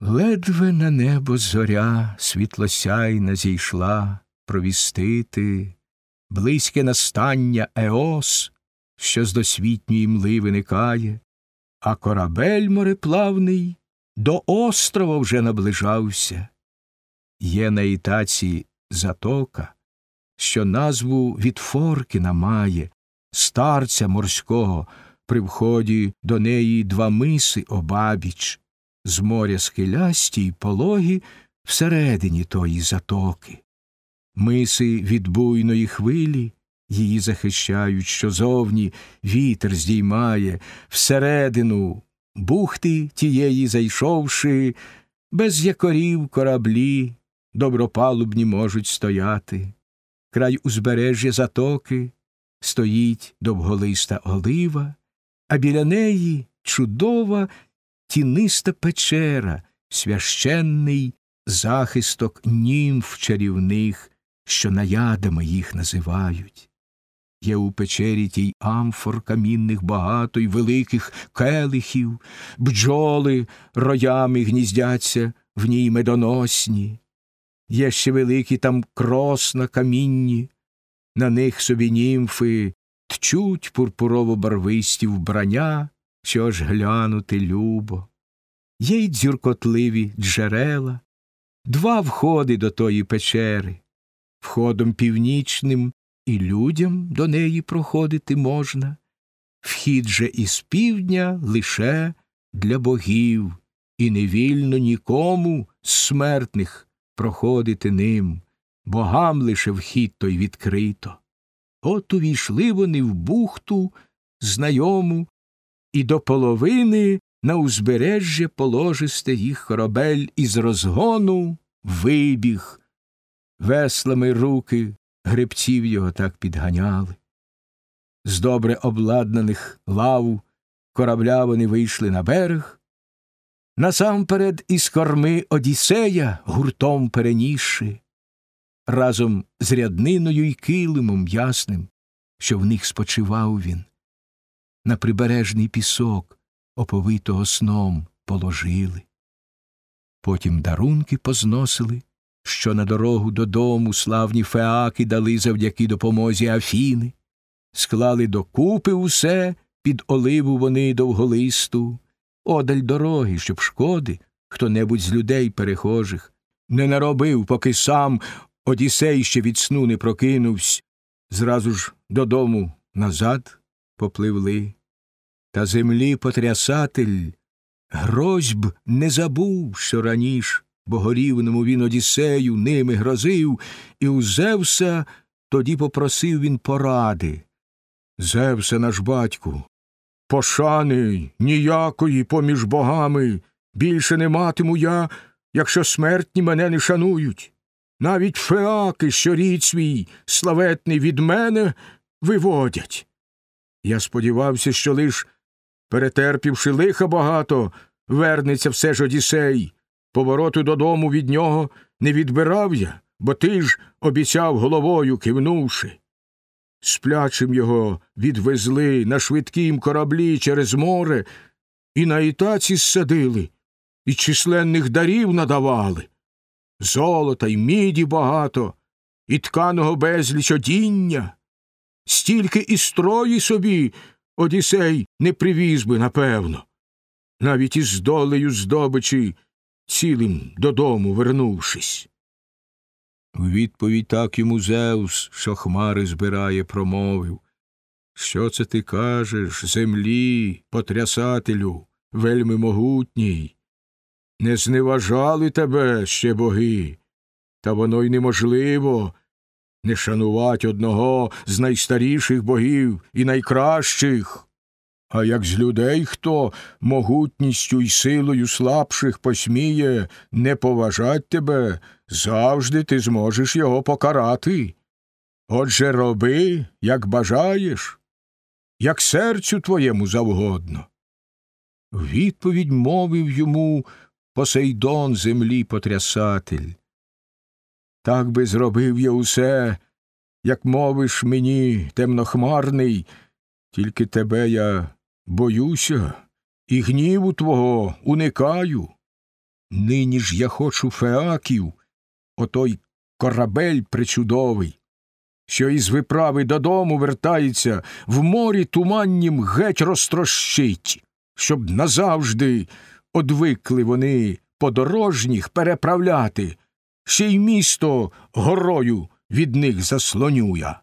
Ледве на небо зоря світлосяйна зійшла провістити, близьке настання Еос, що з досвітньої мли виникає, а корабель мореплавний до острова вже наближався. Є на Ітаці затока, що назву від Форкіна має, старця морського, при вході до неї два миси обабіч, з моря схилясті й пологі всередині тої затоки. Миси від буйної хвилі її захищають, що зовні вітер здіймає, всередину бухти тієї зайшовши, без якорів кораблі добропалубні можуть стояти. Край узбережжя затоки стоїть довголиста олива, а біля неї чудова тіниста печера, священний захисток німф чарівних, що наядами їх називають. Є у печері тій амфор камінних багато й великих келихів, бджоли роями гніздяться в ній медоносні, є ще великі там кросна камінні, на них собі німфи тчуть пурпурово барвисті вбрання, що ж глянути любо. Є й дзюркотливі джерела, два входи до тої печери, входом північним і людям до неї проходити можна, вхід же із півдня лише для богів, і не вільно нікому з смертних проходити ним, богам лише вхід той відкрито. От увійшли вони в бухту знайому, і до половини на узбережжя положисте їх корабель із розгону вибіг. Веслами руки гребців його так підганяли. З добре обладнаних лав корабля вони вийшли на берег. Насамперед із корми Одіссея гуртом перенісши, разом з рядниною й килимом ясним, що в них спочивав він. На прибережний пісок, оповитого сном, положили. Потім дарунки позносили, що на дорогу додому славні феаки дали завдяки допомозі Афіни, склали докупи усе під оливу вони довголисту, одаль дороги, щоб шкоди хто небудь з людей перехожих не наробив, поки сам Одісей ще від сну не прокинувсь, зразу ж додому назад попливли. Та землі потрясатель грозьб не забув, що раніш богорівному він Одіссею ними грозив, і у Зевса тоді попросив він поради. Зевсе наш батьку, пошани ніякої поміж богами більше не матиму я, якщо смертні мене не шанують. Навіть феаки, що рід свій славетний від мене виводять. Я сподівався, що лиш, перетерпівши лиха багато, вернеться все ж Одісей. Повороту додому від нього не відбирав я, бо ти ж обіцяв головою кивнувши. Сплячим його відвезли на швидкім кораблі через море і на ітаці ссадили, і численних дарів надавали золота й міді багато, і тканого безліч одіння. Стільки і строї собі Одісей не привіз би, напевно, навіть із долею здобичі, цілим додому вернувшись. У відповідь так йому Зевс, що хмари збирає, промовив Що це ти кажеш, землі, потрясателю, вельми могутній? Не зневажали тебе ще боги, та воно й неможливо не шанувать одного з найстаріших богів і найкращих. А як з людей хто могутністю й силою слабших посміє не поважать тебе, завжди ти зможеш його покарати. Отже роби, як бажаєш, як серцю твоєму завгодно. Відповідь мовив йому Посейдон землі потрясатель. Так би зробив я усе, як мовиш мені, темнохмарний, тільки тебе я боюся і гніву твого уникаю. Нині ж я хочу феаків, отой корабель причудовий, що із виправи додому вертається, в морі туманнім геть розтрощить, щоб назавжди одвикли вони подорожніх переправляти, ще й місто горою від них заслоню я.